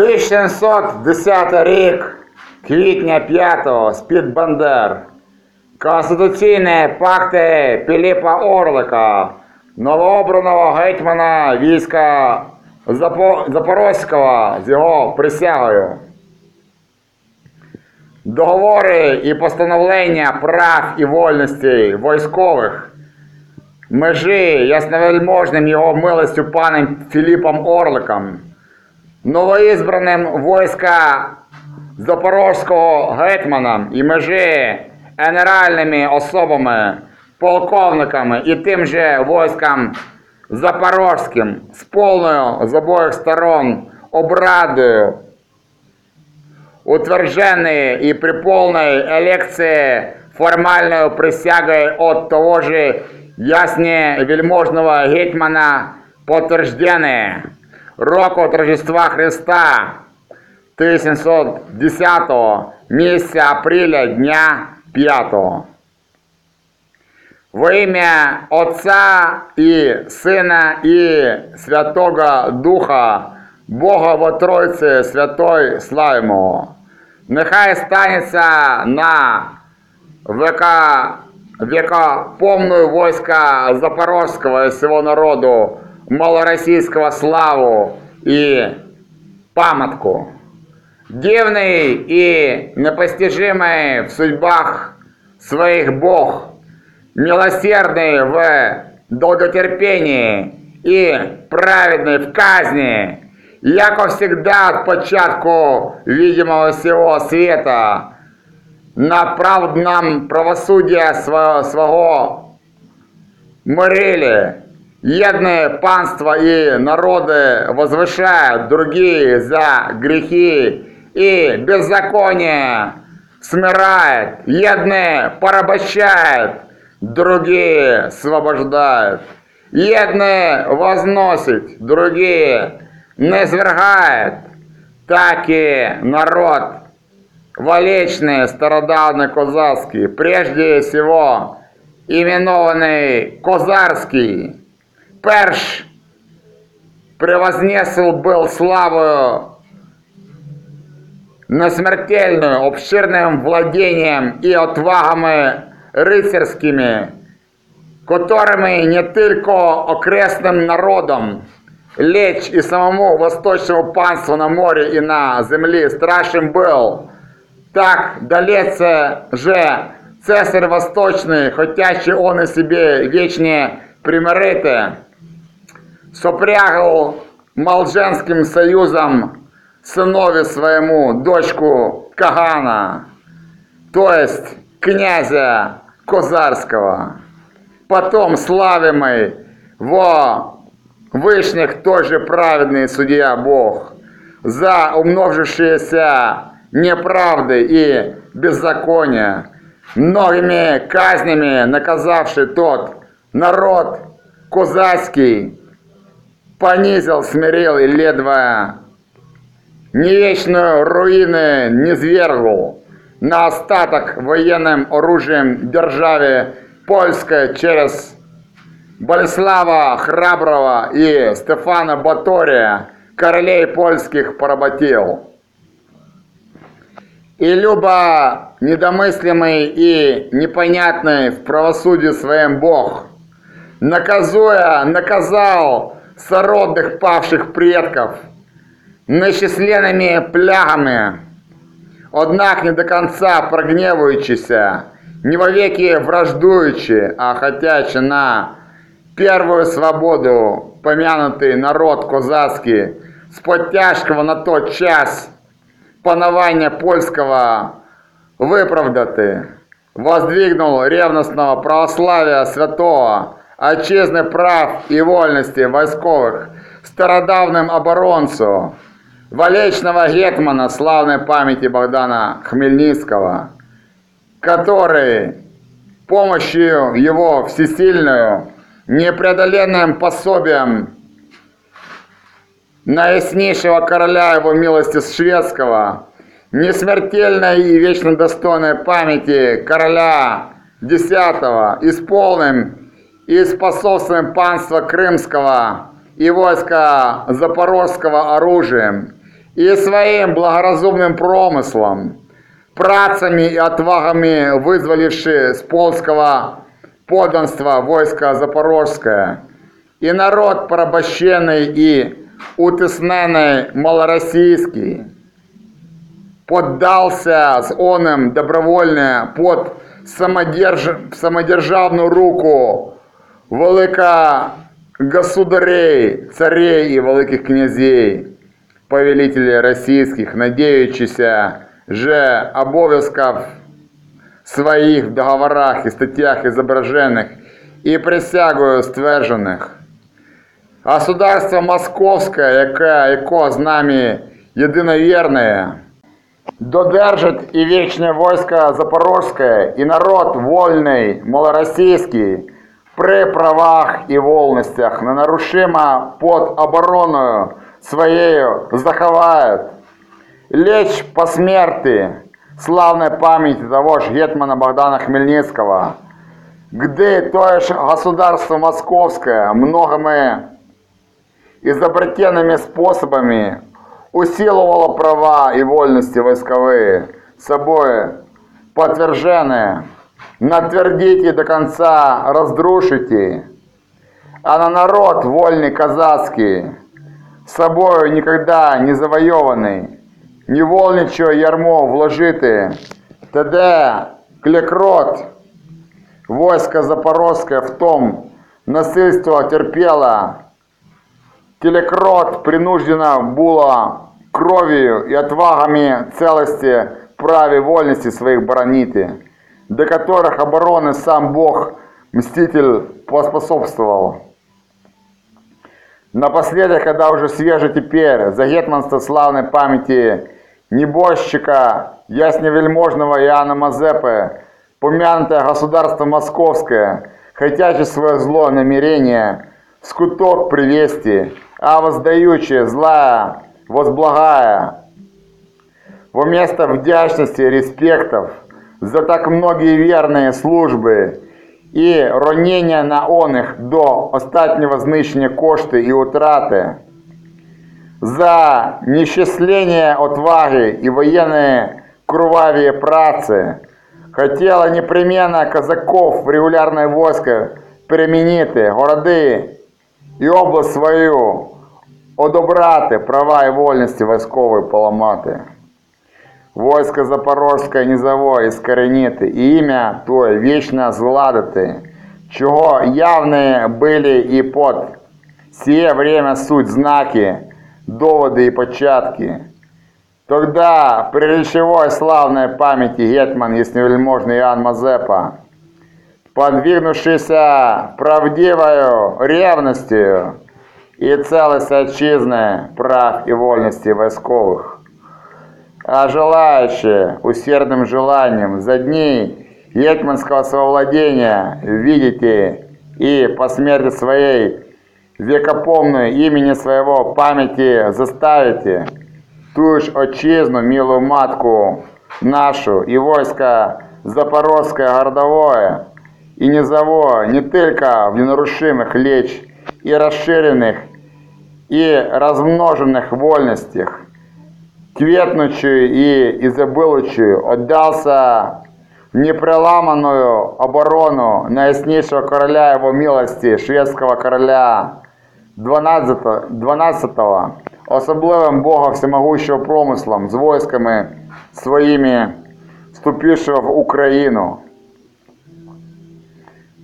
1710 рік, квітня 5 з-під Бандер. Конституційні пакти Піліпа Орлика, новообраного гетьмана війська Запорозького з його присягою. Договори і постановлення прав і вольностей військових межі ясновельможним його милостю паном Філіпом Орликом новоізбраним войска Запорозького гетьмана і межі генеральними особами, полковниками і тим же войском Запорозьким з повною з обох сторон обрадою, утвержденной и при полной элекции формальной присягой от того же ясне вельможного гетьмана подтверждены року Рождества Христа 1710 месяца апреля дня 5 Во ім'я Отця і Сина і Святого Духа, Бога во Тройці Святой славимо. Нехай станеться на века, века помную войска Запорожского и всего народу малороссийского славу и памятку. Дивный и непостижимый в судьбах своих Бог, милосердный в долготерпении и праведный в казни, яко всегда от початку видимого всего света, на правдном правосудия сво- свого морили, едные панства и народы возвышают другие за грехи и беззаконие смирает, едные порабощает, другие освобождают, едные возносит, другие не свергает, так и народ Волечный, стародавний козацький, прежде всего именованный Козарский, перш превознесел был славою несмертельную, обширным владением и отвагами рыцарскими, которыми не только окрестным народом, лечь и самому восточному панству на море и на земле страшен был, так далеце же цесарь восточний, хотячи он і себе вічні примирити, Сопрягал Молженским союзом сынове своему дочку Кагана, то есть князя Козарского, потом славимый во Вышних тоже праведный судья Бог, за умножившиеся неправды и беззакония, многими казнями наказавший тот народ козацкий, понизил, смирил и ледве не вечную руины не свергл на остаток военным оружием державе польской через Болеслава Храброго и Стефана Батория королей польских поработил. И любо недомыслимый и непонятный в правосудии своем Бог, наказуя, наказал сородных павших предков нечисленными плягами, однак не до конца прогневуючися, не вовеки враждуючи, а хотячи на первую свободу помянутый народ козацкий с подтяжкого на тот час панування польського виправдати, воздвигнул ревностного православия святого, отчизны прав и вольности войсковых, стародавним оборонцу, Валечного гетмана славной памяти Богдана Хмельницкого, который помощью его всесильную, непреодоленным пособием наиснейшего короля его милости шведского, несмертельной и вечно достойной памяти короля X, исполним и способствуем панства Крымского и войска Запорожского оружием, и своим благоразумным промыслом, працами и отвагами вызволивши с польского подданства войска Запорожское, и народ порабощенный и утесненный малороссийский, поддался с оным добровольно под самодерж... самодержавную руку велика государей, царей и великих князей, повелителей российских, надеючися же обов'язків своїх в договорах і статтях изображених і присягою стверджених. Государство Московське, яке, яко з нами єдиновірне, додержить і вічне войско Запорожське, і народ вольний, малороссийський, при правах і волностях ненарушимо під обороною своєю заховають. Лечь по смерти славной памяти того же Гетмана Богдана Хмельницкого, где то же государство московское многими изобретенными способами усиливало права и вольности войсковые, собой подтвержденные, натвердите до конца раздрушите, а на народ вольный казацкий, собою никогда не завойованный, невольниче ярмо вложити, тоді клекрот, войско Запорозское в том насильство терпело, телекрот принуждено было кровью и отвагами целости, праве вольности своих бронити, до которых обороны сам Бог, мститель, поспособствовал. Напоследок, когда уже свеже теперь, за гетманство славной памяти небожчика ясневельможного Иоанна Мазепы, помянутое государство московское, хотячи свое зло намерение, скуток привести, а воздаючи злая, возблагая, во место вдячности респектов за так многие верные служби і ронення на оних до остатнього знищення кошти і утрати, за нещасление отваги и военные кровавые працы, хотела непременно казаков в регулярное войско перемінити городи і область свою, одобрати права і вольності військової поламати. Войско Запорозьке низовое искоренити, і ім'я Твоє вічно згладити, чого явні были і под сие время суть знаки, доводы и початки. Тогда при речевой славной памяти гетман ясневельможный Иоанн Мазепа, подвигнувшийся правдивою ревностью и целостью отчизны, прав и вольности войсковых, а желающие усердным желанием за дни гетманского совладения видите и по смерти своей векопомную имени своего памяти заставите. Ту ж отчизну, милую матку нашу и войско Запорожское городовое и низовое не только в ненарушимых лечь и расширенных и размноженных вольностях, кветнучую и изобилучую отдался в непреламанную оборону наиснейшего короля его милости, шведского короля 12, 12 особливим Бога всемогущого промислом з войсками своїми вступившего в Україну.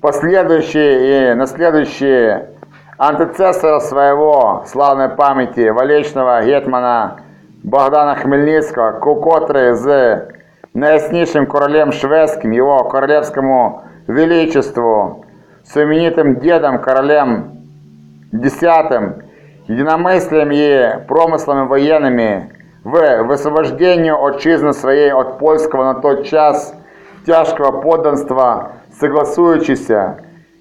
Последующие и наследующие антецессора своего славной памяти Валечного гетмана Богдана Хмельницького, котрий з найяснішим королем шведським, його королевському величеству, с именитым дедом, королем десятым, единомыслием и промыслами военными в высвобождению отчизны своей от польского на тот час тяжкого подданства, согласуючися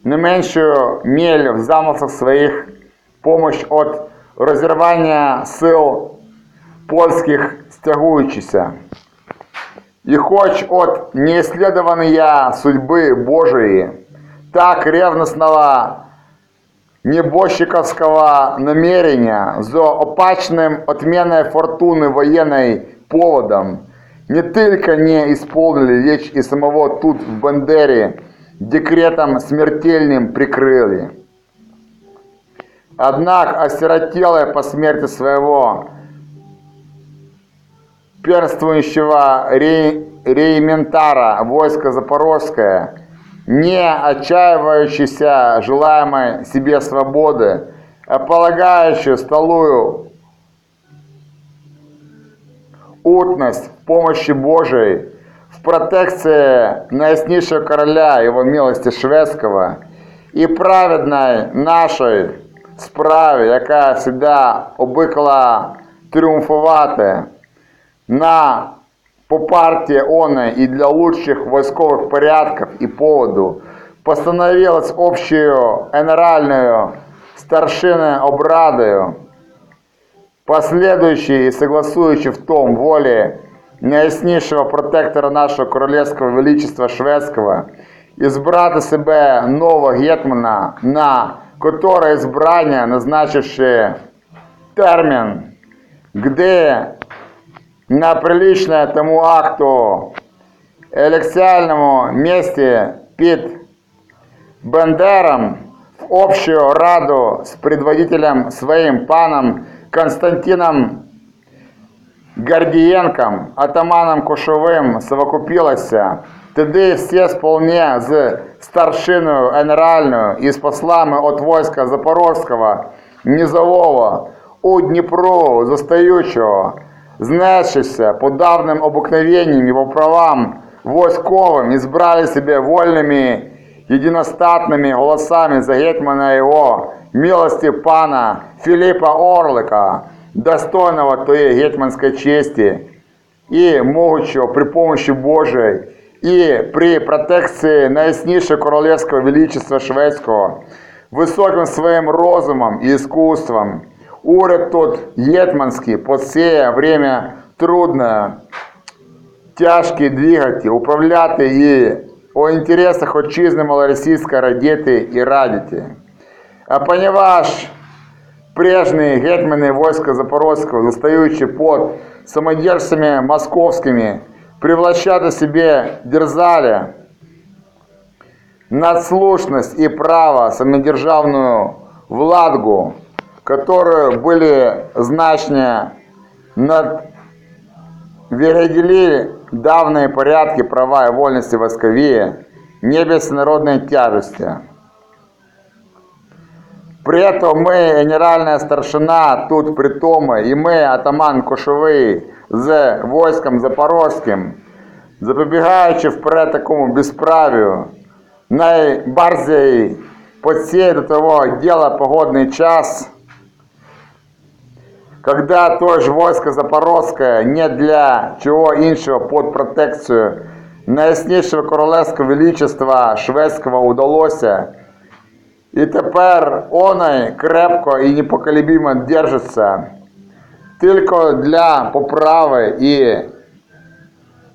не меншую мель в замыслах своих помощь от разорвания сил польских стягуючися. И хоть от неисследованной судьбы Божией, так ревностного небожчиковского намерения за опачным отменой фортуны военной поводом не только не исполнили речь и самого тут в Бандере декретом смертельным прикрыли. Однако осиротелое по смерти своего перствующего ре, реементара войска Запорожское, не отчаивающийся желаемой себе свободы, а полагающий столую утность в помощи Божией, в протекции наиснейшего короля его милости шведского и праведной нашей справі, яка всегда обикла тріумфувати на по партии оны и для лучших войсковых порядков и поводу постановилась общую генеральную старшины обрадою, последующей и согласующей в том воле найяснішого протектора нашого королевского величества шведского, избрати себе нового гетмана, на которое избрание, назначивши термин, где на приличное тому акту елексіальному місті під Бендером в в общую раду с предводителем своим паном Константином Гордієнком, атаманом Кошовим, совокупилася, тоді всі сполне з старшиною генеральною і з послами от войска Запорозького, Низового, у Дніпру, застаючого, знесшися по давним обыкновениям і по правам войсковым, избрали себе вольными, единостатными голосами за гетьмана его, милости пана Филиппа Орлика, достойного той гетьманской чести и могучего при помощи Божией и при протекции наиснейшего королевского величества шведского, высоким своим розумом и искусством, уряд тот гетманский под сее время трудное, тяжкі двигати, управляти і у інтересах отчизни малоросійська радіти і радіти. А поневаж прежні гетьмани войска Запорозького, застаючи под самодержцами московскими, привлащати себе дерзали надслушность и право самодержавную владгу, которые были значнее над Вероделили давние порядки, права и вольности восковые, не без народной тяжести. При этом мы, генеральная старшина, тут притома, и мы, атаман Кошовий, з войском Запорозьким, запобігаючи вперед такому безправію, найбарзей подсей до того дела погодный час, когда то же войско Запорозское не для чего іншого под протекцію найяснішого королевського величества шведського удалося, і тепер оной крепко і непоколебимо держиться тільки для поправи і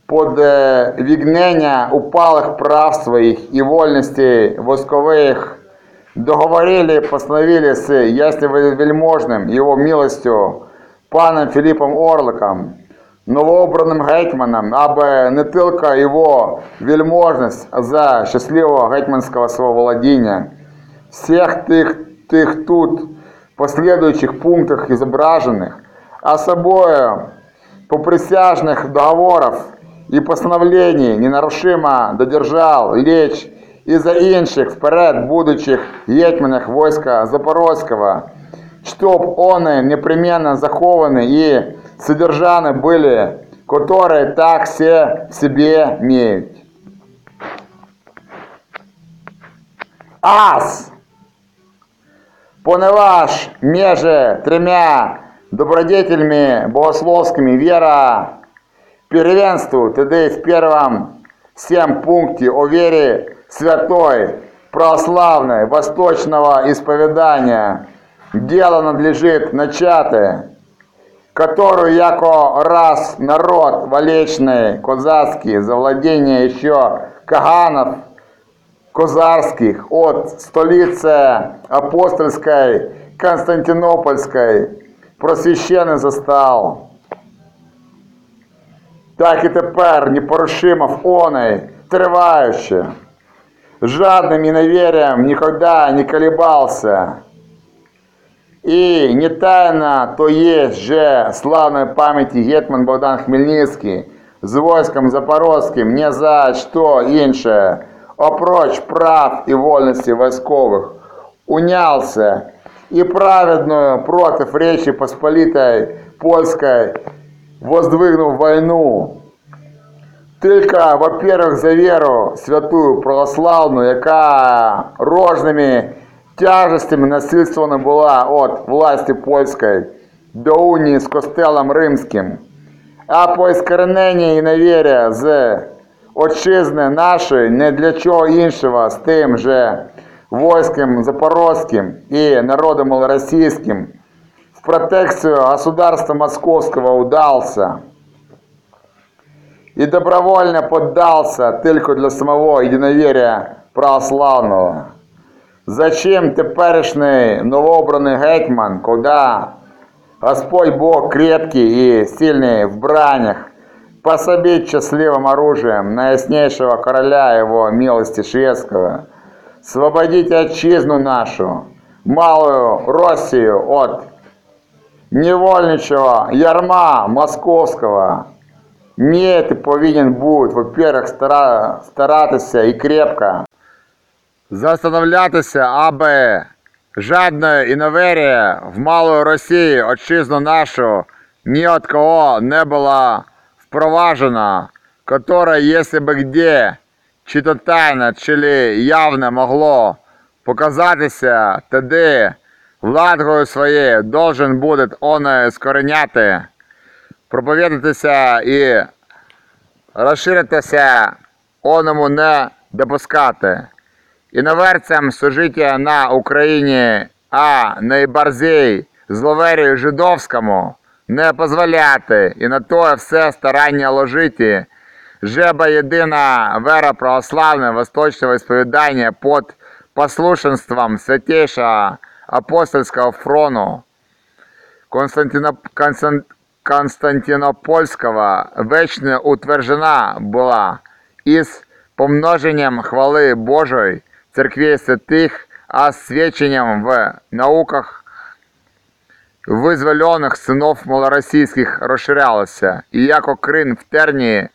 подвигнення упалих прав своїх і вольностей воскових договорили, постановили с ясневельможным его милостью паном Филиппом Орликом, новообранным гетьманом, аби не тільки його вельможність за щасливого гетьманського свого володіння, всіх тих, тих тут последующих пунктах изображенных, а собою по присяжных договоров и постановлений ненарушимо додержал лечь і за інших вперед будучих гетьманах войска Запорозького, чтоб вони непременно заховані і содержаны были, которые так все в себе имеют. Ас! Поневаж меже тремя добродетелями богословскими вера первенству, тогда в первом всем пункте о вере святой, православной, восточного исповедания, дело надлежит начатое, которую яко раз народ валечный, козацкий, за владение еще каганов козарских от столицы апостольской Константинопольской просвящений застал. Так і тепер непорушимо в оной, триваючи, жадным и неверием никогда не колебался. И не тайно то есть же славной памяти Гетман Богдан Хмельницкий з войском Запорозьким не за что інше, опроч прав и вольностей войсковых, унялся и праведную против Речи Посполитой Польской воздвигнув войну. Тільки, во-первых, за віру святую православну, яка рожними тяжестями насильственно була від власті польської до унії з костелом римським, а по іскорененні і невіря з отчизни нашої не для чого іншого з тим же войском запорозьким і народом малоросійським в протекцию государства московского удался и добровольно поддался только для самого единоверия православного. Зачем теперешний новообранный гетьман, когда Господь Бог крепкий и сильный в бранях, пособить счастливым оружием на яснейшего короля его милости шведского, освободить отчизну нашу, малую Россию от невольничего ярма московського. Ні, ти повинен бути, во-первых, стара, старатися і крепко. Застановлятися, аби жадна іноверія в малої Росії, отчизну нашу, ні от кого не була впроважена, которая, если бы где, чи то тайно, чи ли явно могло показатися, тоді владою своєю должен буде оне скореняти, проповідатися і розширитися, оному не допускати. Іноверцям служиття на Україні, а найбарзей зловерію жидовському не позволяти і на то все старання ложити, жеба єдина вера православне восточного сповідання під послушенством святейшого апостольського фрону Константиноп... Констан- Константинопольського вечно утверждена була із помноженням хвали Божої церквей святих, а свідченням в науках визволених синов малоросійських розширялося, і як окрин в тернії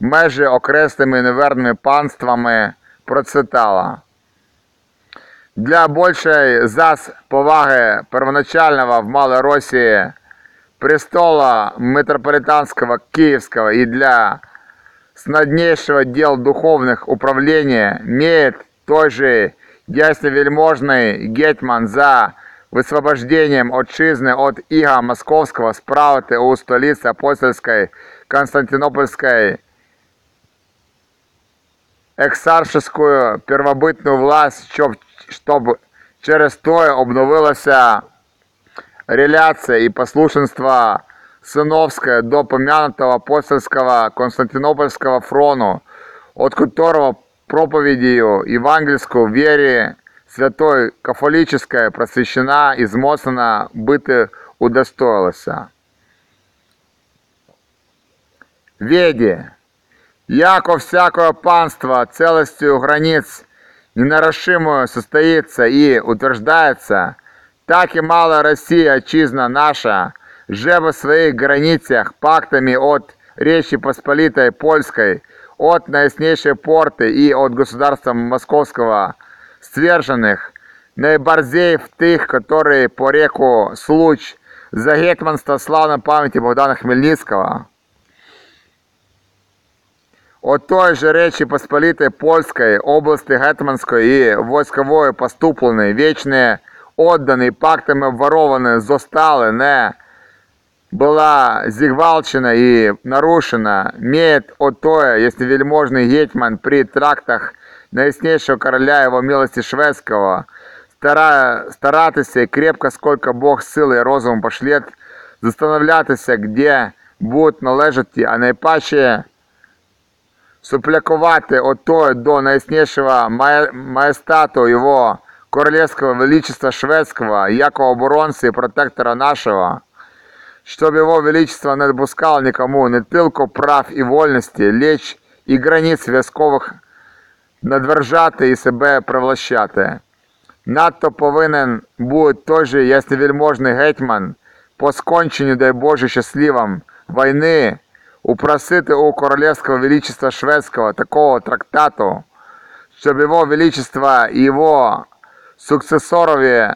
межі окреслими неверними панствами процвітала. Для большей зас поваги первоначального в Малой Росії престола митрополитанского Киевского и для снаднейшего дел духовных управления имеет той же ясновельможный гетьман за высвобождением отчизны от ига московского справити у столице апостольской Константинопольской ексаршескую первобытную власть, щоб, щоб через то обновилася реляция и послушенство сыновское до помянутого апостольского Константинопольского фрону, от которого проповедью евангельскую вере святой кафолическая просвещена и змоцена быты удостоилася. Веди, яко всякое панство целостью границ ненарушимую состоится и утверждается, так и малая Россия, отчизна наша, же в своих границах пактами от Речи Посполитой Польской, от наиснейшей порты и от государства Московского сверженных, наиборзей в тых, которые по реку Случ за гетманство славной памяти Богдана Хмельницкого, от той же Речи Посполитой Польской, области Гетманской и войскової поступленої, вічне отдані, пактами обворовані, зостали, не была зігвалчена и нарушена, имеет отое, если вельможный гетьман при трактах наиснейшего короля его милости шведского, стара, старатися и крепко, сколько Бог силы и розуму пошлет, застановлятися, где будуть належати, а найпаче суплякувати отое до найяснішого має- маєстату його королевского величества шведского, яко оборонці і протектора нашего, щоб его величество не допускало никому не тільки прав і вольності, леч і границь військових надвержати і себе привлащати. Надто повинен бути той же ясневельможний гетьман по сконченню, дай Боже, щасливом війни упросити у королевского величества шведского такого трактату, щоб его величество и его сукцессорові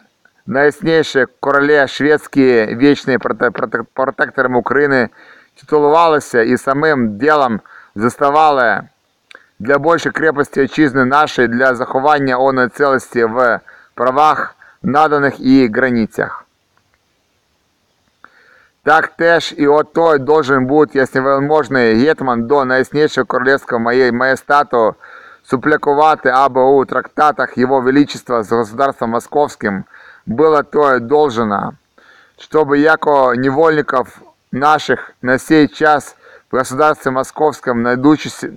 найясніші королі шведські вічні проте- проте- протекторами України титулувалися і самим ділом заставали для більшої крепості отчизни нашої для заховання оної цілості в правах, наданих її границях. Так теж і от той должен бути ясневельможний гетман до найяснішого королівського маєстату суплякувати, аби у трактатах Его Величества с государством московским было то должно, чтобы яко невольников наших на сей час в государстве московском найдущихся,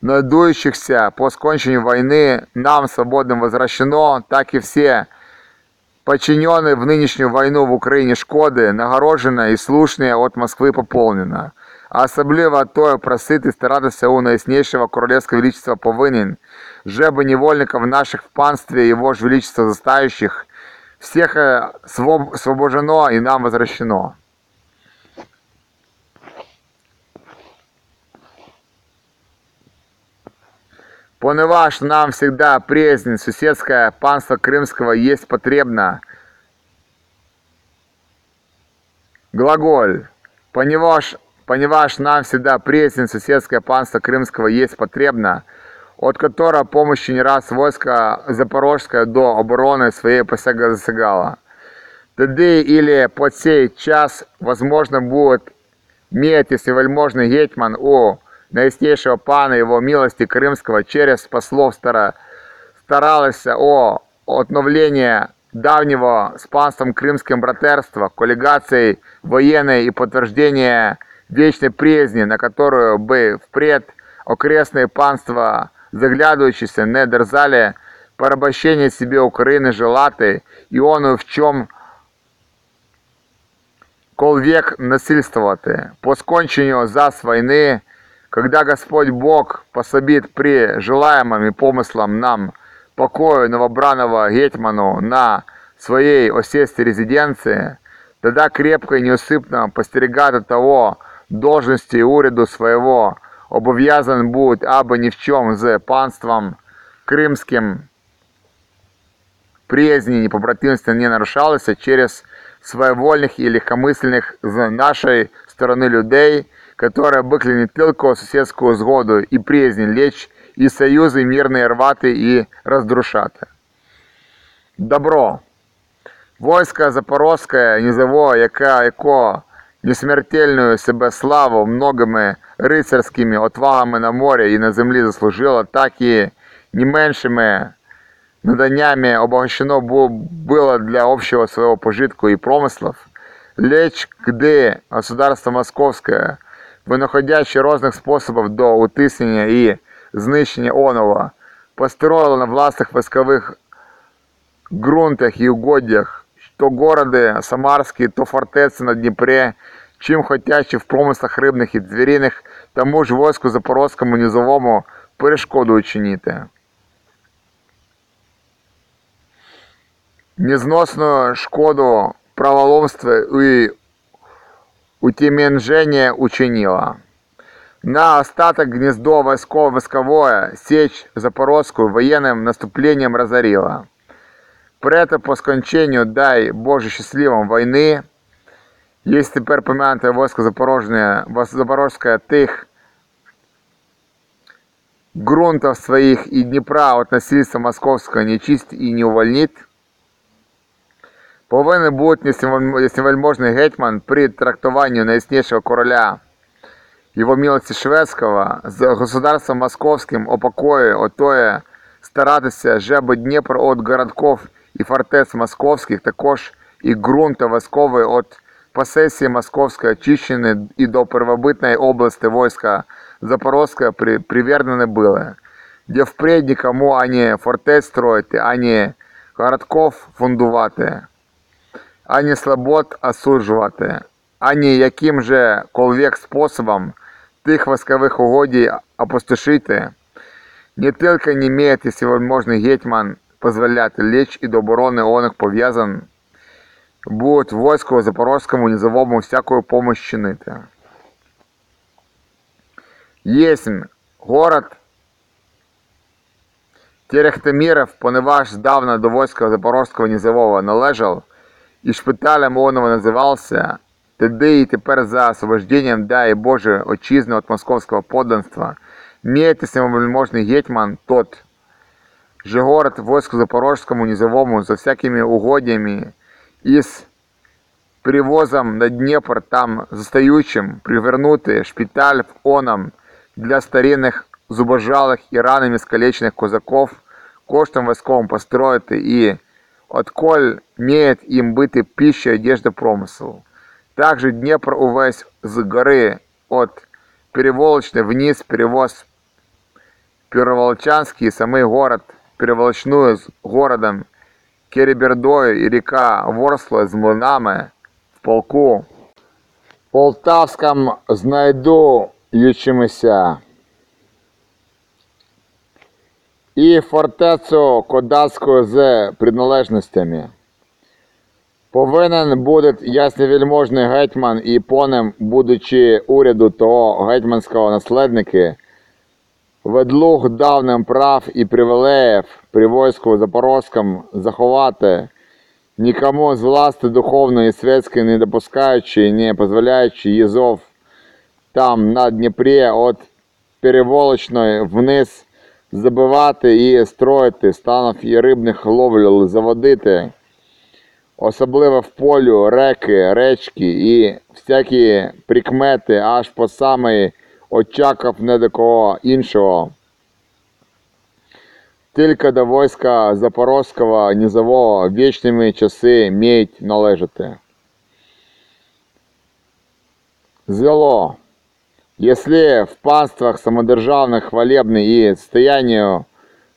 найдующихся по скончению войны нам свободным возвращено, так и все подчиненные в нынешнюю войну в Украине шкоды нагороджено і слушне от Москвы пополнено. А особливо тое просити старатися у найяснішого королівського величества повинен жебы невольников наших в панстве Его же Величества застающих, всех своб- освобождено и нам возвращено. Поневаж нам всегда презнь соседское панство крымского есть потребно. Глаголь. Поневаж, поневаж нам всегда презнь соседское панство крымского есть потребно, от которого помощи не раз войско Запорожское до обороны своей посяга засягало. Тоді или по цей час возможно будет иметь, если вельможный гетьман у наиснейшего пана его милости Крымского через послов стара, старалися о отновлении давнего с панством крымским братерства, коллегацией военной и подтверждение вечной презни, на которую бы впред окрестные панства, заглядывающиеся, не дерзали порабощение себе Украины желаты, и он в чем кол век насильствовати. По сконченню зас войны, когда Господь Бог пособит при желаемом и помыслам нам покою новобранного гетьману на своей осесте резиденции, тогда крепко и неусыпно постерегати того должности и уряду своего, обов'язан будет абы ни в чем з панством кримським приязни и побратимства не нарушалися через своевольных и легкомысленных з нашей стороны людей, которые быкли не только соседскую згоду и приязнь лечь, и союзы мирные рвати и раздрушати. Добро. Войско Запорозьке низово, яка, яко несмертельную себе славу многими рицарськими отвагами на морі і на землі заслужило, так і не меншими наданиями обогащено бу- было для общего своего пожитку и промыслов, лечь где государство московское, винаходячи різних способів до утиснення і знищення оного, построило на власних військових ґрунтах і угодьях, то городи Самарські, то фортеці на Дніпрі, чим хотячи в промислах рибних і звіріних, тому ж війську Запорозькому низовому перешкоду учинити. незносную шкоду праволомства и утеменжение учинила. На остаток гнездо войско войсковое сечь Запорожскую военным наступлением разорила. При это по скончению, дай Боже счастливом войны, есть тепер помянутое войско Запорожное, Запорожское тих грунтов своих и Днепра от насильства московского не чист и не увольнит, Повинен бути яснівельможний гетьман при трактуванні найяснішого короля. Його милості Шведського з государством московським о покої, отоє старатися, щоб Дніпр от городков і фортець московських, також і ґрунта військової от посесії московської очищені і до первобитної області войска Запорозького при, привернені були, де впредь нікому ані фортець строїти, ані городков фундувати ані слабот осуджувати, ані яким же колвек способом тих військових угодій опустошити, не тільки не має всевозможний гетьман позволяти лечь і до оборони оних пов'язан, будуть войску Запорозькому низовому всякую помощь чинити. Єсмь город Терехтеміров, поневаж здавна до войска Запорозького низового належав, і шпиталем оного називався, тоді і тепер за освобождением, дай Боже, отчизни от московського подданства, мієте самовельможний гетьман тот, же город войску Запорожскому низовому за всякими угодьями и с перевозом на Днепр там застаючим привернути шпиталь в оном для старинних зубожалих і ранами скалечених козаков коштом військовим построїти і отколь меет им быты пища, одежда, промысел. Также Днепр увесь с горы от Переволочной вниз перевоз Переволчанский, самый город, переволочную с городом Керебердою и река Ворсла з млинами в полку. Полтавском знайду ючимися. і фортецю Кодацьку з приналежностями. Повинен буде ясновельможний гетьман і понем, будучи уряду того гетьманського наследники, ведлуг давним прав і привілеїв при войску Запорозькому заховати, нікому з власти духовної і світської не допускаючи, не дозволяючи їзов там на Дніпрі от переволочної вниз забивати і строїти, станов і рибних ловлю заводити, особливо в полю, реки, речки і всякі прикмети аж по самий очаков не до кого іншого. Тільки до войска Запорозького низового вічними часи міють належати. Зело. Если в панствах самодержавных хвалебный и состоянию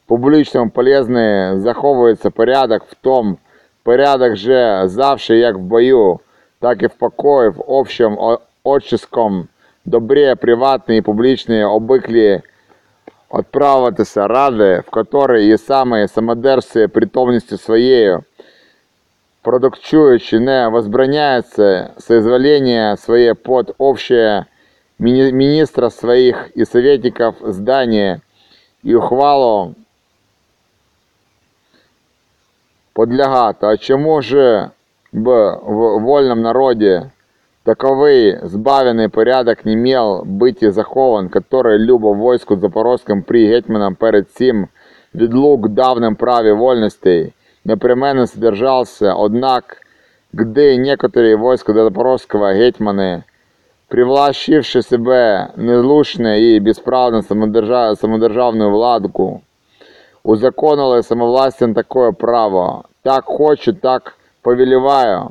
публичному полезный заховується порядок в том, порядок же завше як в бою, так і в покої, в общем о- отческом добре приватні і публічні обиклі отправитися ради, в которой і саме самодержці притомністю своєю, продукчуючи не возбраняється соизволение своє под общее мини- министра своих и советников здания и ухвалу подлягати. А чому б в вольном народе таковый збавленный порядок не мел быть и захован, который любо войску запорозьким при гетьманом перед цим відлук давним праві вольностей непременно содержался, однак, где некоторые войска до запорозького гетьмани привлащивши себе незлушне і безправне самодержа... самодержавну владку, узаконили самовластям таке право. Так хочу, так повеліваю.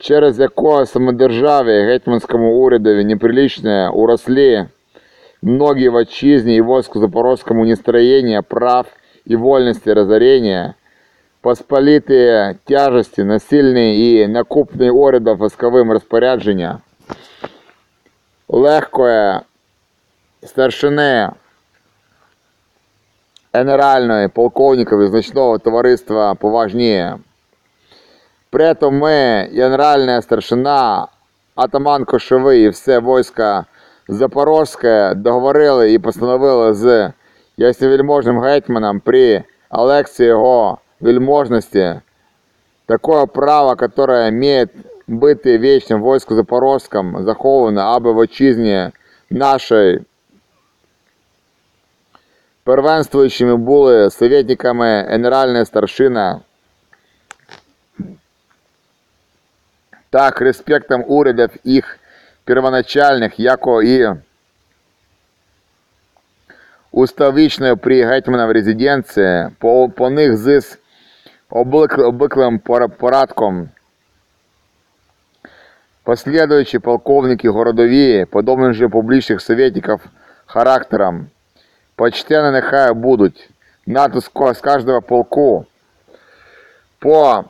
Через якого самодержаві гетьманському урядові неприличне уросли многие в отчизне и войску запорожскому нестроения прав и вольности разорения, посполитые тяжести, насильные и накупные урядов восковым распорядження, легкої старшини генеральної полковникові значного товариства поважніє. При этом ми, генеральна старшина, атаман Кошовий і все войско Запорозьке договорили і постановили з ясновельможним гетьманом при Алексі його вельможності такое право, которое имеет бути вічним войску Запорозьком, заховано, аби в отчизні нашій первенствуючими були советниками генеральна старшина, так респектом урядів їх первоначальних, яко і уставічною при гетьмана резиденції, по, по них з облик- обиклим порадком. Последующие полковники городові, подобным же публичных советников характером, почтенно нехай будуть натиск з кожного полку. По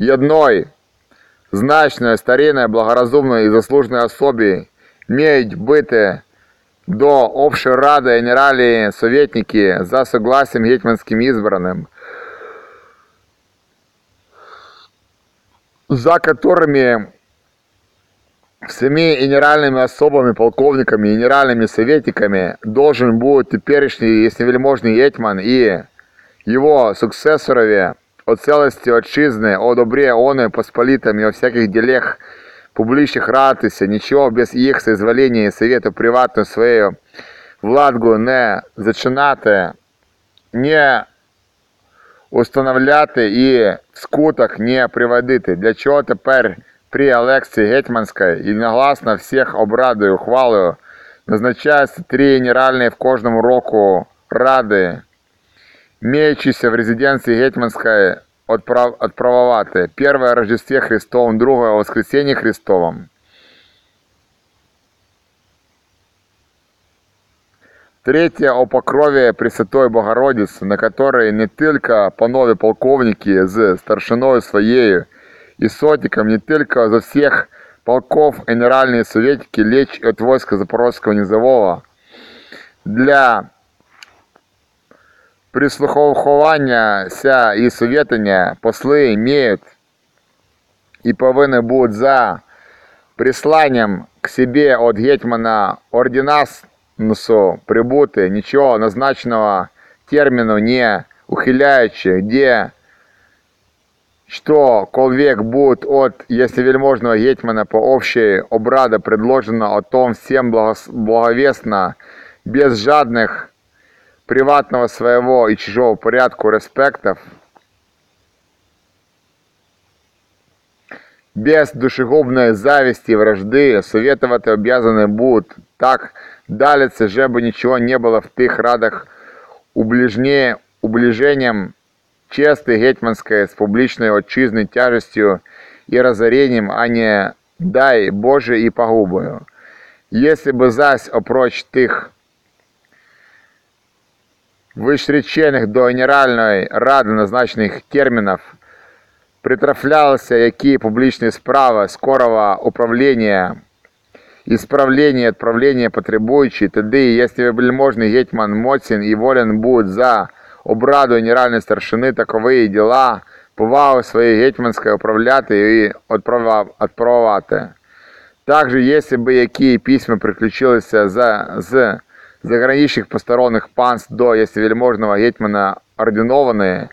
одной значної, старинної, благоразумної і заслуженої особі мають бути до общої ради генералі советники за согласием гетьманським избранным, за которыми всеми генеральными особами, полковниками, генеральными советниками должен будет теперешний, если вельможный Гетьман и его сукцессорове о целости отчизны, о добре оны посполитом и о всяких делех публичных ратися, ничего без их соизволения и совета приватную свою владгу не зачинати, не установляти і в скуток не приводити. Для чого тепер при Олексії Гетьманській і нагласно всіх обрадою ухвалою назначаються три генеральні в кожному року ради, имеющиеся в резиденції Гетьманської отправ, отправувати. Перше – о Рождестве Христовом, друге – о Воскресении Христовом. Третье о покрове Пресвятой Богородицы, на которой не только панове полковники з старшиною своєю і сотником, не только за всех полков генеральные советники лечь от войска Запорожского низового для прислуховування ся і совєтання посли имеют і повинні будуть за присланням к себе от гетьмана ординансу прибути, нічого назначеного терміну не ухиляючи, где что колвек будет от ясновельможного гетьмана по общей обрада предложено о том всем благос- благовестно, без жадных приватного своего и чужого порядку респектов, без душегубной зависти и вражды советовать обязаны будут так далеце, бы ничего не было в тых радах уближне, уближением чести гетьманської з публічною отчизни тяжестю і разорением, а не дай Боже і погубою. Если бы зась опроч тих вищречених до Генеральної Ради назначених термінів притрафлялися які публічні справи скорого управління Исправление, отправление потребующий, тоді, если вельможний гетьман Моцін і волен будет за обраду генеральної старшини такові діла, повагу своєї гетьманської управляти і відправувати. Также, если бы які письма приключилися за, з заграничних посторонних панств до ясновельможного гетьмана ординованные,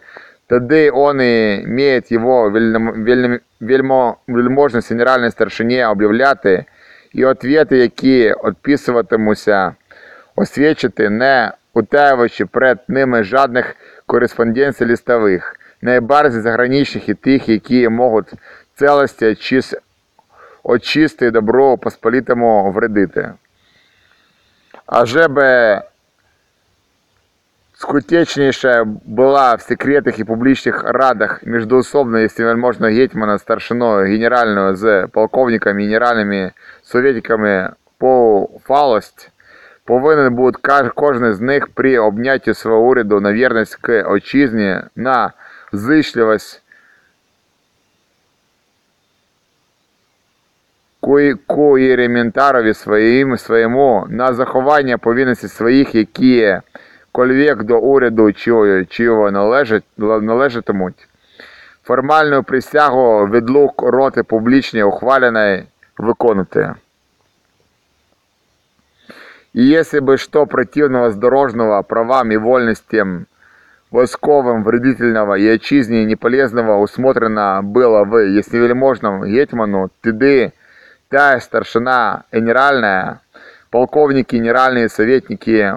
тоді он и имеет его вельмо, вельмо, вельмо, вельможність генеральної старшині об'являти, і ответи, які відписуватимуться, освічити, не утаюючи перед ними жадних кореспонденцій листових, найбарзі заграничних і тих, які можуть целості очисти добро посполітому вредити. А же би скутечніша була в секретних і публічних радах міждоусобно, якщо возможно, гетьмана старшиною генерального з полковниками, генеральними советниками по фалость, повинен буде кожен з них при обнятті свого уряду на вірність к отчизні, на зичливість коєрементарові своїм, своєму на заховання повинності своїх, які кольвек до уряду чого, чого належать, належатимуть. Формальну присягу відлук роти публічні ухваленої виконати. И если бы что противного здорожного правам и вольностям войсковым вредительного и отчизне неполезного усмотрено было в ясневельможном гетьману, тыды, та старшина генеральная, полковники, генеральные советники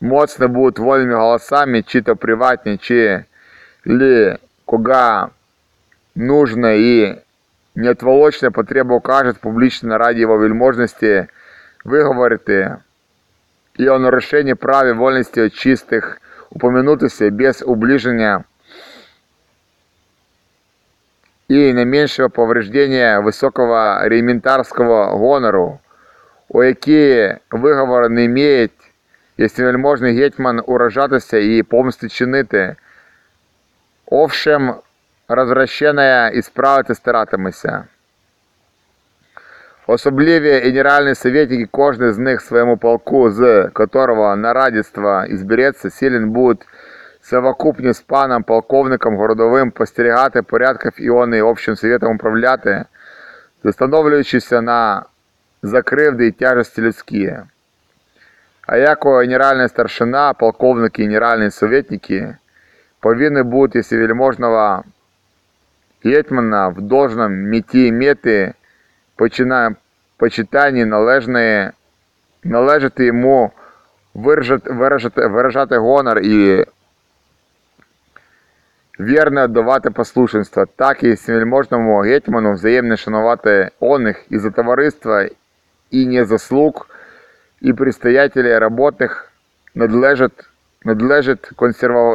моцно будут вольными голосами, чи то приватні, чи ли кога нужно и неотволочная потреба укажет публично на раді его вельможності виговорити і о нарушенні прав і вольності чистих упомянутися без уближення и наименьшего повреждения высокого рементарского гонору, у які виговор не имеет, если вельможний гетьман уражатися і помсти чинити, овшем розвращене і справити старатимеся. Особливі генеральні советники, кожен з них своєму полку, з которого на нарадівства избереться, силен будет совокупні з паном полковником городовим постерігати порядків іони общим советом управляти, застановлюючися на закривди і тяжесті людські. А яко генеральная старшина, полковники и генеральные советники повинны будут, если вельможного гетьмана в должном меті мети почитанні належної, належати йому виражати, виражати, виражати гонор і вірно давати послушенство, так і вельможному гетьману взаємно шанувати оних і за товариства, і не заслуг, і предстоятелі роботних надлежить, надлежить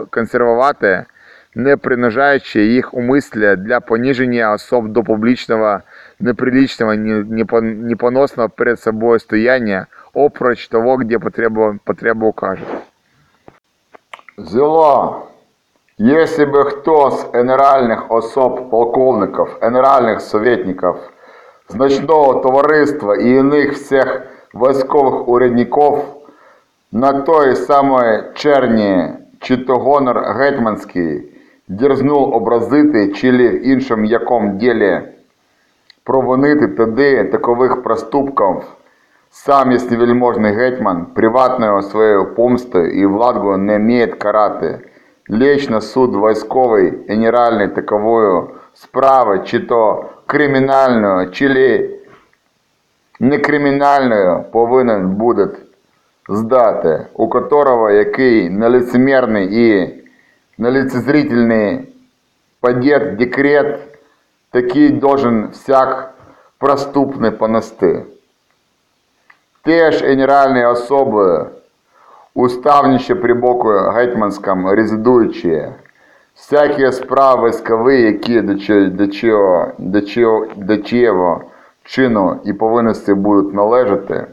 консервувати, не принижаючи їх умисля для поніження особ до публічного, неприличного, не- непоносного перед собою стояння, опроч того, где потребу, потребу укажет. Зело. Если бы кто з генеральних особ полковників, генеральних советників, значного товариства і іних всіх військових урядників на той самої черні чи то гонор гетьманський дерзнув образити, чи в іншому яком ділі провинити тоді такових проступків, сам, если вельможний гетьман, приватною своєю помстою і владу не вміє карати, лечь на суд військовий, генеральний таковою справи, чи то кримінальною, чи ли не кримінальною повинен буде здати, у которого який нелицемерний і нелицезрительний падет декрет, такий должен всяк проступний понести. Теж генеральні особи, уставніше при боку гетьманському резидуючі, всякі справи військові, які до чого, чину і повинності будуть належати,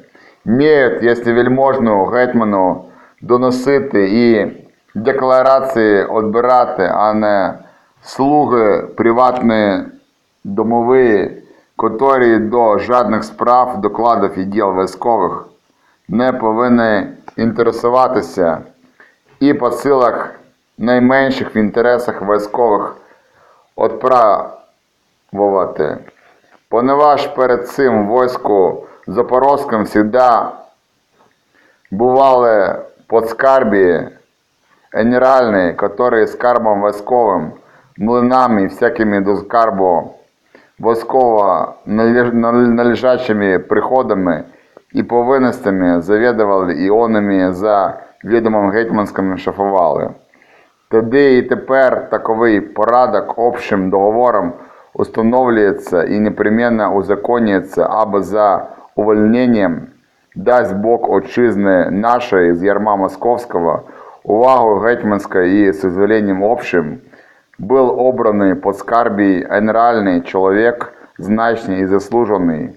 мають, якщо вельможну гетьману доносити і декларації відбирати, а не слуги приватні домові, котрі до жодних справ, докладів і діл військових не повинні інтересуватися і по силах найменших в інтересах військових відправувати. Поневаж перед цим войску Запорозьким завжди бували подскарбі генеральні, які скарбом військовим, млинами і всякими до скарбу військово належачими приходами і повинностями завідували і оними за відомим гетьманським шафували. Тоді і тепер таковий порядок общим договором установлюється і непременно узаконюється або за увольненням дасть Бог отчизни нашої з ярма московського, увагу гетьманської і з дозволенням общим, был обраний под скарбій генеральний чоловік, значний і заслужений,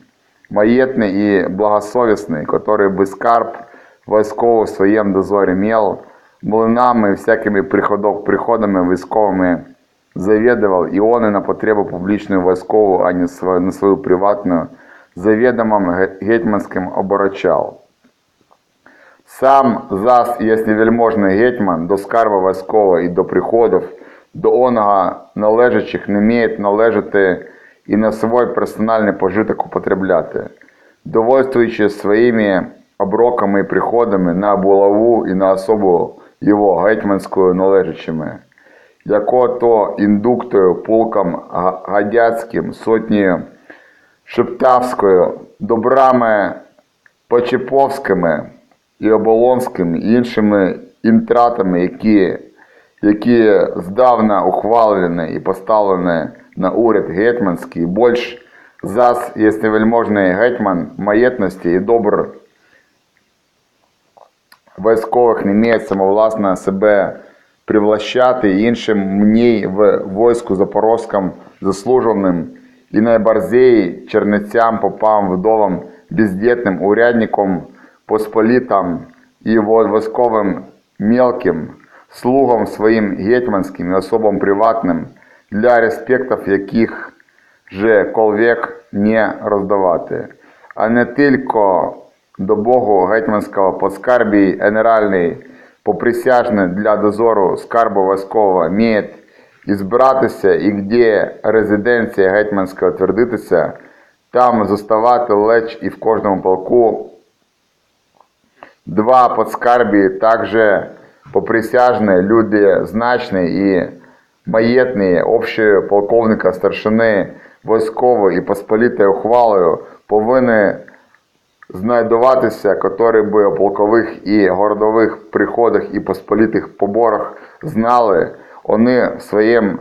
маєтний і благосовісний, который би скарб військовий в своєму дозорі мел, млинами, всякими приходов, приходами військовими заведував, і он і на потребу публічну військову, а не свою, на свою приватну, заведомим ге- гетьманським оборочав. Сам зас, якщо вельможний гетьман, до скарба військового і до приходів, до оного належачих не має належати і на свій персональний пожиток употребляти, довольствуючи своїми оброками і приходами на булаву і на особу його гетьманською належачими, яко то індуктою полком гадяцьким, сотнею Шептавською, добрами Почеповськими і Оболонськими, і іншими інтратами, які, які здавна ухвалені і поставлені на уряд гетьманський, більш зас, якщо вельможний гетьман маєтності і добр військових не має самовласно себе привлащати іншим мній в войску запорозькому заслуженим і найбарзеї черницям, попам, вдовам, бездітним урядникам, посполітам і військовим мелким, слугам своїм гетьманським і особам приватним, для респектів яких же колвек не роздавати, а не тільки до Богу гетьманського подскарбій генеральний поприсяжний для дозору скарбу військового має і збиратися, і де резиденція гетьманська твердитися, там зоставати леч і в кожному полку. Два подскарбі также поприсяжні люди значні і маєтні общої полковника старшини військової і посполітою ухвалою повинні знайдуватися, котрі би о полкових і городових приходах і посполітих поборах знали, вони в своєму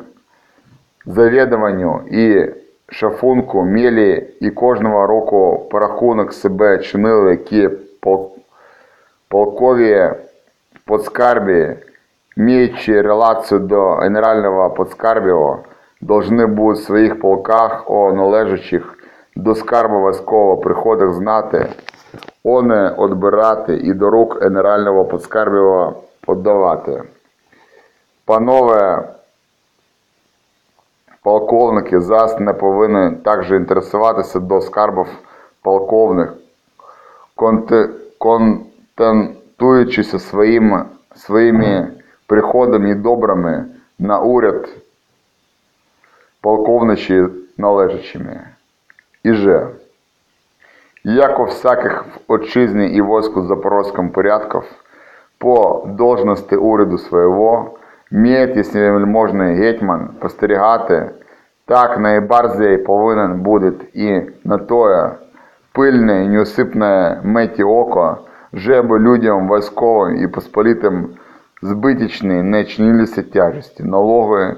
завідуванню і шафунку мілі і кожного року порахунок себе чинили, які пол- полкові подскарбі, маючи релацію до генерального подскарбіва, должны будуть в своїх полках о належачих до скарбу військового приходах знати, оне відбирати і до рук генерального подскарбіва подавати. Панове полковники ЗАС не повинні також інтересуватися до скарбів полковних, конте- контентуючися своїм, своїми приходом і добрами на уряд полковничі належачими. І же, яко всяких в отчизне и войску запорожском порядков, по должности уряду своего, міє, якщо вельможний гетьман постерігати, так найбарзей повинен буде і на тоє пильне і неусипне меті око, жеби людям військовим і посполитим збитічні не чинилися тяжесті, налоги,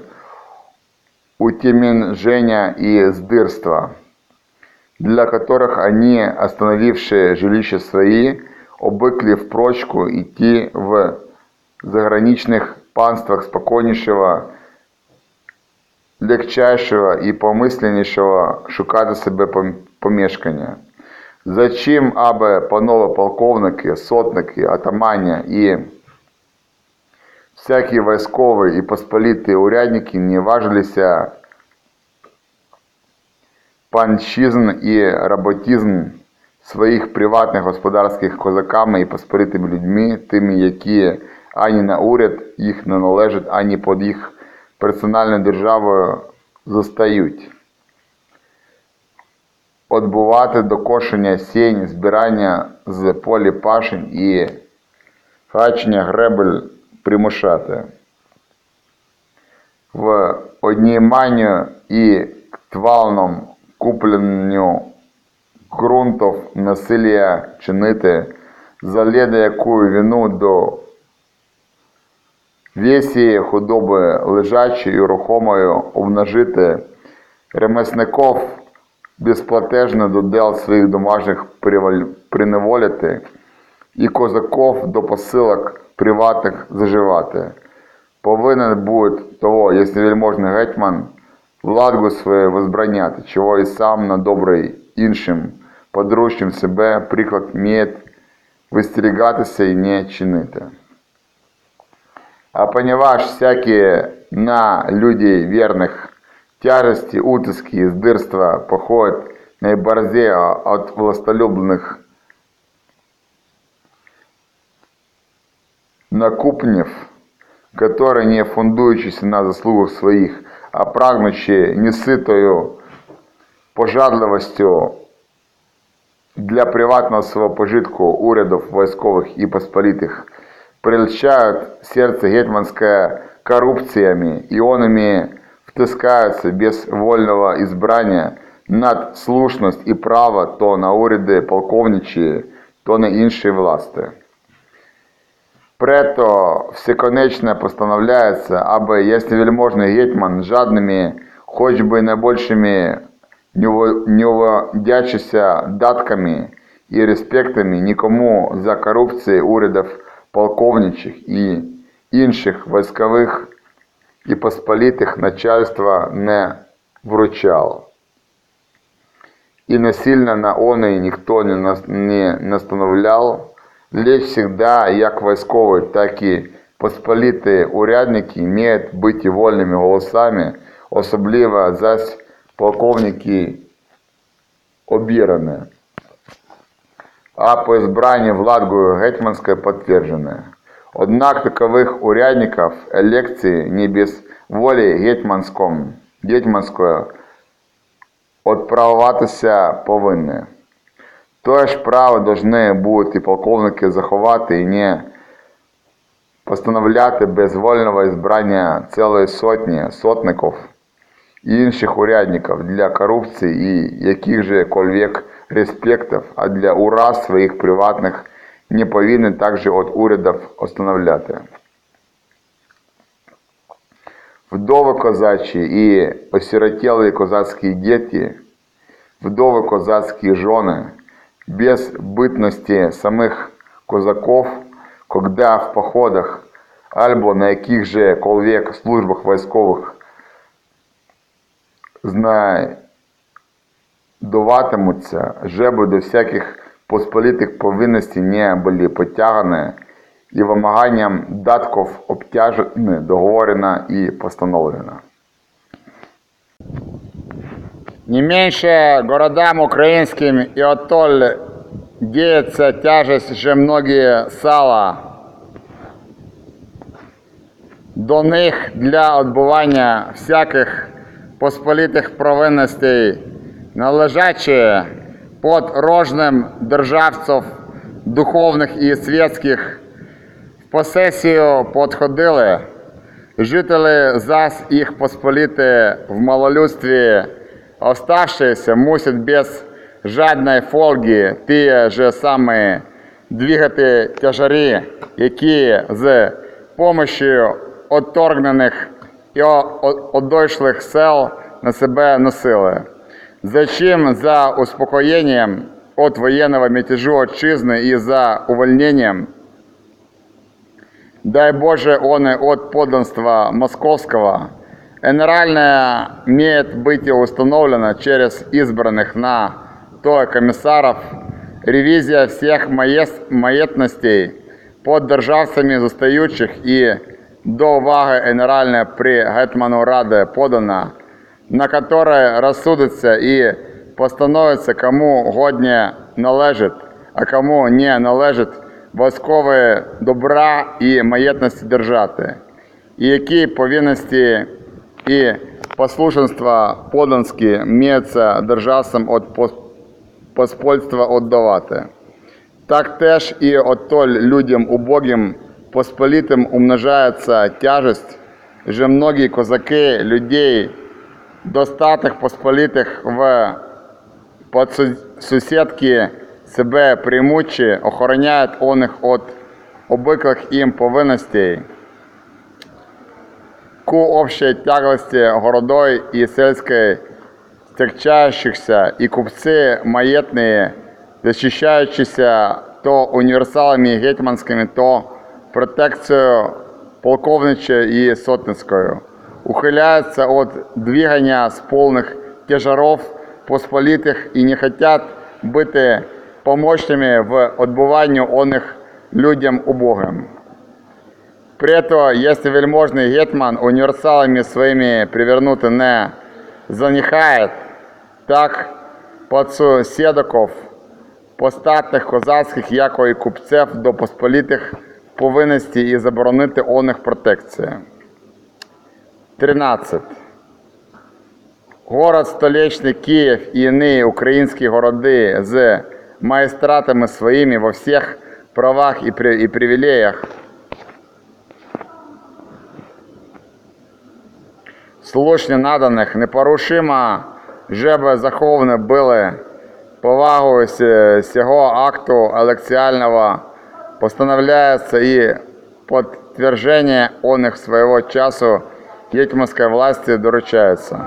утеменжения и сдырства, для которых они, остановившие жилища свои, обыкли в прочку идти в заграничных панствах спокойнейшего, легчайшего і помисленнішого шукати себе пом- помешкання. Зачим, аби панове полковники, сотники, атамання і всякі військові і посполиті урядники не важилися панчизм і роботизм своїх приватних господарських козаками і посполитими людьми, тими, які ані на уряд їх не належать, ані під їх персональною державою застають. Отбувати до кошення сінь, збирання з полі пашень і хачення гребель примушати. В одніманню і твалном купленню ґрунтов насилля чинити, заледа яку вину до весі худоби лежачої і рухомою обнажити ремесников безплатежно до дел своїх домашніх приневолити і козаков до посилок приватних заживати. Повинен буде того, якщо вельможний гетьман, владу своє возбраняти, чого і сам на добрий іншим подручнім себе приклад міє вистерігатися і не чинити. А поневаж всякі на людей верных тяжести, утиски и здырства походят наиборзее от властолюбленных накупнев, которые не фундуючися на заслугах своїх, а прагнучи неситою пожадливостю для приватного свого пожитку урядов військових і посполитих, прельщают сердце гетманское коррупциями, и он ими втискаются без вольного избрания над слушність і право то на уряди полковничі, то на інші власти. Прето всеконечно постановляется, аби ясновельможний гетьман жадними, хоч би найбільшими неуводячися датками і респектами нікому за корупції урядів полковничих і інших військових і посполитих начальства не вручав. И насильно на оной никто не, нас- лечь всегда, як військові, так і посполиті урядники имеют бути вольними голосами, особливо зась полковники обірані, а по избранию владгою гетьманське подтверждене. Однак такових урядников элекции не без гетьманском, гетьманської отправуватися повинні. Тоє ж право должны будуть і полковники заховати і не постановляти без вольного ізбрання цілої сотні сотників і інших урядників для корупції і яких же кольвек респектів, а для ураз своїх приватних не повинні також від урядів остановляти. Вдови козачі і осиротілі козацькі діти, вдови козацькі жони, без бытности самих козаков, когда в походах альбо на яких же колвек службах військових знайдуватимуться, жеби до всяких посполитих повинностей не були потягані і вимаганням датків обтяжені, договорено і постановлено. Не меньше городам украинским и отоль деется тяжесть же многие сала. до них для відбування всяких посполитих провинностей, належачі під рожним державців духовних і світських в посесію подходили, жителі зас їх посполити в малолюдстві, оставшиеся мусять без жадної фольги ті же самі двигати тяжарі, які з помощью отторгнених і одойшлих сел на себе носили. Зачем за успокоєнням от воєнного мятежу отчизни і за увольнением дай Боже, он от подданства московского, генеральное имеет быть установлено через избранных на то комиссаров, ревизия всех маєтностей под державцями застаючих і до уваги генеральне при гетману Ради подана, на которой розсудиться і постановиться, кому годне належить, а кому не належить військові добра і маєтності держати, і які повинності і послушенства поданські м'ється державцям від поспольства віддавати. Так теж і отоль людям убогим посполитим умножається тяжесть, же многі козаки людей достаток посполитих в подсусідки себе приймучи, охороняють оних від обиклих їм повинностей, ку общей тяглости городой и сельской стягчающихся, и купцы маєтные, защищающиеся то універсалами гетьманськими, то протекцією полковничою і сотницькою, ухиляються від двигання з повних тяжаров посполитих і не хотят бути помощними в відбуванню оних людям убогим. При этом, если вельможный гетман универсалами своими привернути не занихает, так подсуседоков, постатних козацьких, яко і купців до посполитих повинності і заборонити оних протекції. 13. Город столичний Київ і іні українські городи з майстратами своїми во всіх правах і привілеях слушні наданих непорушимо жебе заховані були повагою с- сього акту елекціального постановляється і підтвердження оних свого часу гетьманської власті доручається.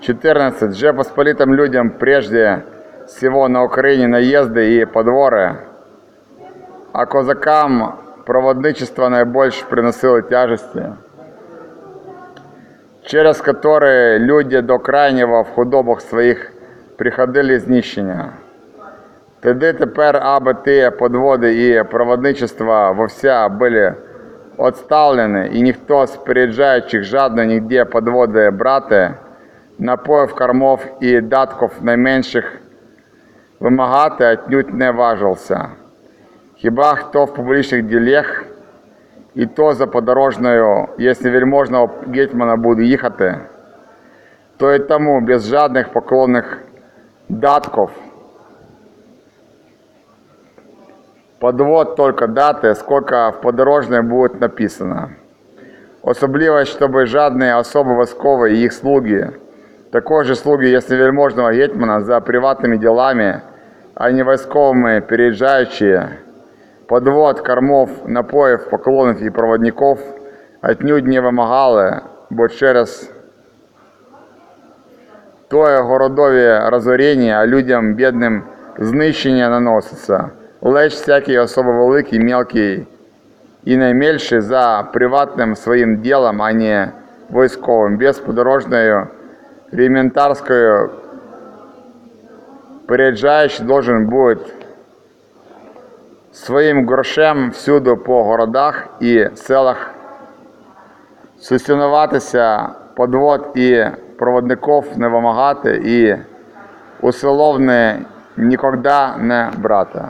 14. Же посполитым людям прежде всего на Украине наезды и подворы, а козакам проводничество наибольше приносило тяжести, через которые люди до крайнего в худобах своїх приходили знищення. Тоді тепер, аби ті подводи і проводничество вовся були отставлені, і ніхто з переїжджаючих жадно нігде подводи брати, напоїв, кормов і датків найменших вимагати отнюдь не важився. Хіба хто в публічних ділях, і то за подорожною, якщо вельможного гетьмана буде їхати, то і тому без жадних поклонних датків подвод только дати, сколько в подорожной будет написано. Особливо, щоб жадні особи військові і їх слуги, також же слуги, якщо вельможного гетьмана за приватними делами, а не військовими переїжджаючі, подвод, кормов, напоїв, поклонів і проводників отнюдь не вимагали, бо через тое городові розоріння, людям бідним знищення наноситься. Леч всякий особо великий, мелкий і наймельший за приватним своїм ділом, а не військовим, без подорожною рементарською переїжджаючий должен будет своїм грошем всюди по городах і селах, сусінуватися подвод і проводників не вимагати і усиловне ніколи не брати.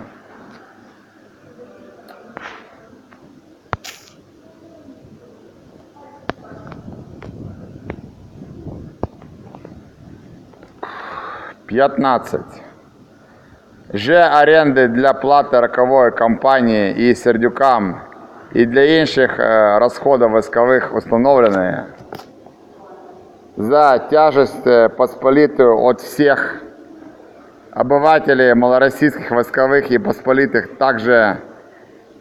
П'ятнадцять. Же оренди для плати рокової компанії і сердюкам і для інших е, розходів військових установлені за тяжесть э, посполитую от всех обывателей малороссийских войсковых и посполитых, также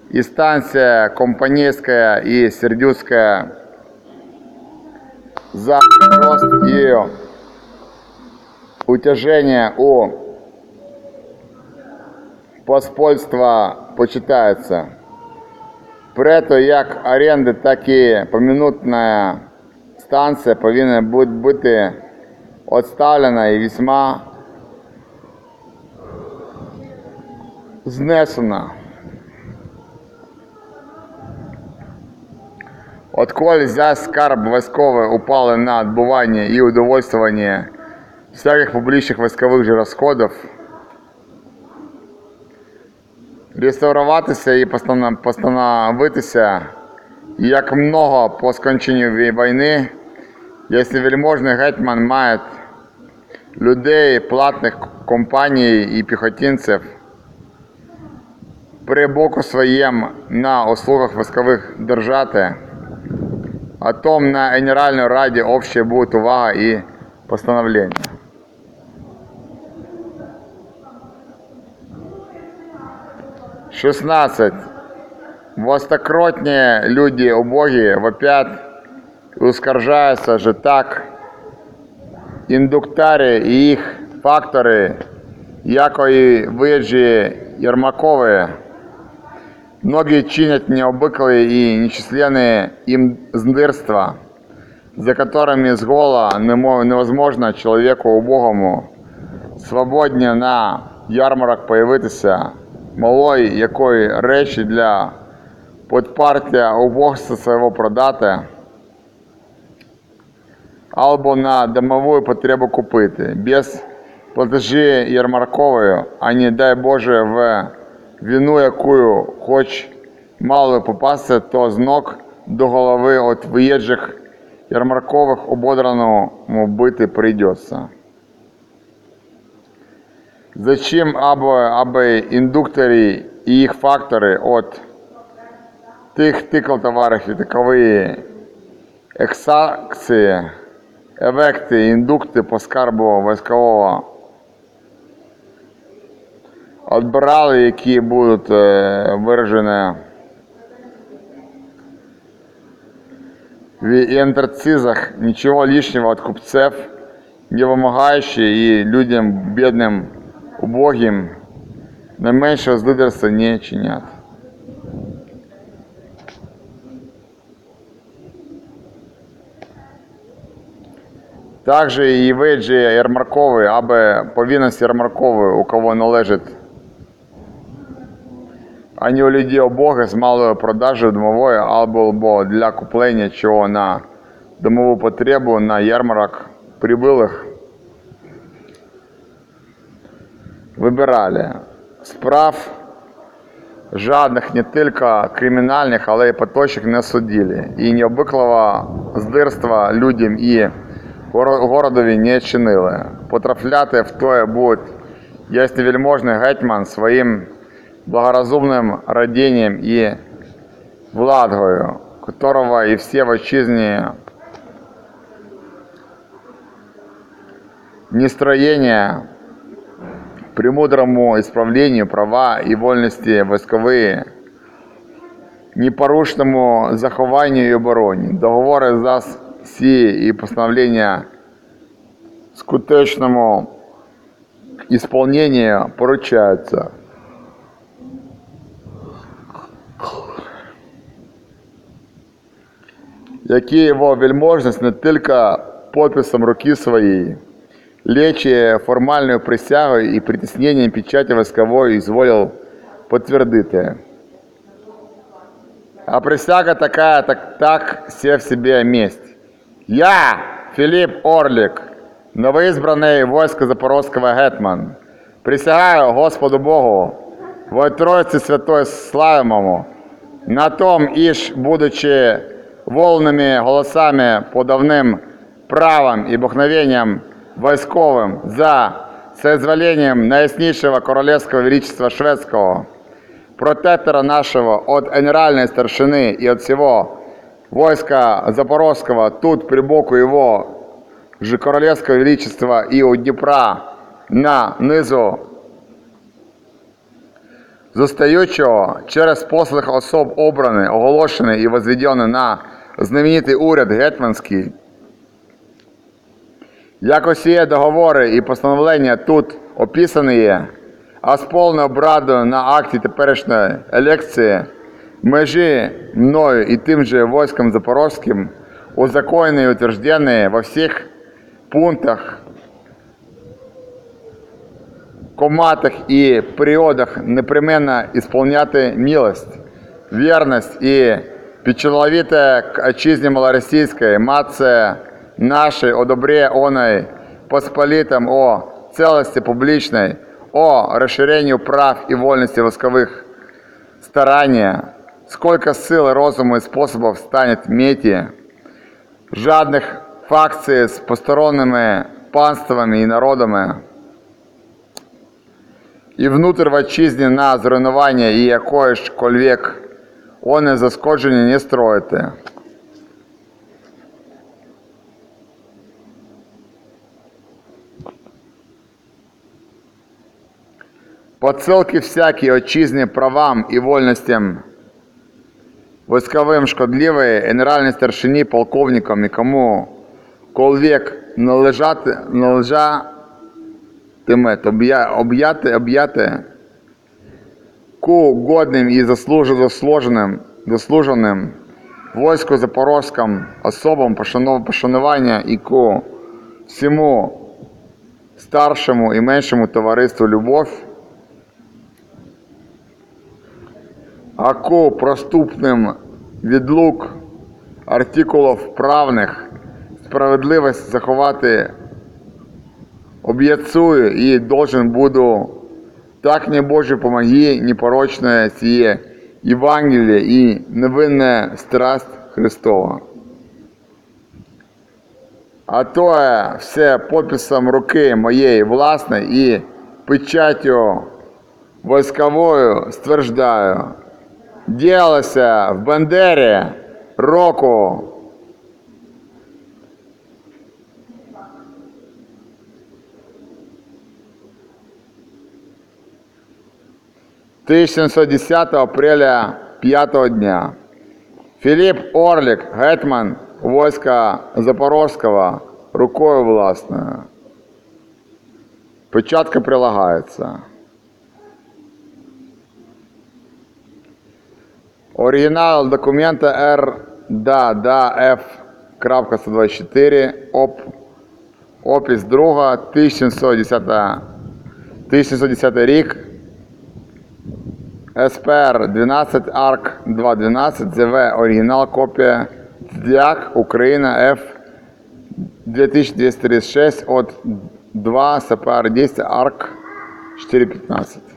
и станция Компанейская и Сердюская за рост и утяжение у поспольства почитается. Прето як оренди, так і помінутна станція повинна бути відставлена і весьма знесена. Отколь за скарб військовий упали на відбування і удовольствування всяких публічних військових же розходів, реставруватися і постановитися як много по сконченню війни, якщо вельможний гетьман має людей, платних компаній і піхотинців при боку своєм на услугах військових держати, а том на Генеральній Раді общая буде увага і постановлення. Шестнадцать. Востокротні люди убогі вопять і ускаржаються же так індуктарі і їх фактори, якої виїжджі Єрмакові, многі чинять необиклі і нечисленні їм здирства, за которыми з гола невозможно чоловіку убогому свободні на ярмарок появитися, малої якої речі для подпартія убогства свого продати, або на домову потребу купити, без платежі ярмаркової, а не дай Боже в вину, яку хоч мало попасти, то з ног до голови от виїжджих ярмаркових ободраному бити прийдеться. Зачем або, аби індуктори і їх фактори? От тих тикал товарів і такові ексакції, ефекти, індукти по скарбу військового. Відбирали, які будуть е, виражені. В антрацизах, нічого лишнього від купців, не вимагаючи і людям бідним, убогим, не менше злидерства не чинять. Также і виджі ярмаркові, аби повинність ярмаркової, у кого належить, а не у людей обоги з малою продажею домової або для куплення чого на домову потребу на ярмарок прибылых вибирали справ жадних не тільки кримінальних, але й поточних не судили. І необиклого здирства людям і городові не чинили. Потрафляти в тоє будуть, якщо вельможний гетьман своїм благоразумним радінням і владгою, которого і всі в отчизні нестроения премудрому исправлению права и вольности військової, непорушному захованню і обороні, договори за всі і постановлення скутечному исполнению поручаються. Які його вельможність не тільки підписом руки своєї, лечі формальною присягою і притисненням печаті військової изволив підтвердити. А присяга такая, так, так все в себе месть. Я, Филипп Орлик, новоизбранный войско Запорожского гетман, присягаю Господу Богу, во Троице Святой Славимому, на том, иш, будучи волними голосами по давним правам и обыкновениям войсковым за соизволением наиснейшего королевского величества шведского, протектора нашего от генеральной старшины и от всего войска Запорожского, тут при боку его же королевского величества и у Дніпра на низу зостаючого через послих особ обраний, оголошений і возведений на знаменитий уряд гетманський, як усі договори і постановлення тут описані є, а з повною обрадою на акті теперішньої елекції межі мною і тим же войском Запорозьким узаконені і утверждені во всіх пунктах, коматах і періодах непременно ісполняти милость, вірність і підчоловіте к отчизні малоросійської, матце нашей о добре оной посполитом, о целости публичной, о расширению прав и вольности восковых старания, сколько сил, розуму и способов станет мети, жадных факций с посторонними панствами и народами, і внутрь в отчизні на зруйнування і якої ж кольвек вони заскоджені не строїте. Подсылки всякие отчизне правам и вольностям войсковым шкодливої генеральній старшині, полковникам і кому колвек належати, належатиме об'я, об'яти, об'яти ку годним і заслуж, заслуженим, заслуженим войску запорозьким особам пошанування і ку всьому старшому і меншому товариству любов, аку проступним відлук артикулів правних справедливість заховати об'яцую і должен буду так не Боже помоги непорочное сие Євангеліє і невинна страсть Христова. А то все подписом руки моєї власної і печатю військовою стверджую, діялося в Бандері року 1710 апреля 5 дня. Филипп Орлик, гетман войска Запорожского, рукою власною. Печатка прилагается. Оригінал документа Р. Да, да. Крапка 124. Оп. Опис друга 1710, 1710 рік. СПР 12 АРК 212 ЗВ оригінал копія ДЯК Україна F 2236 от 2 СПР 10 АРК 415.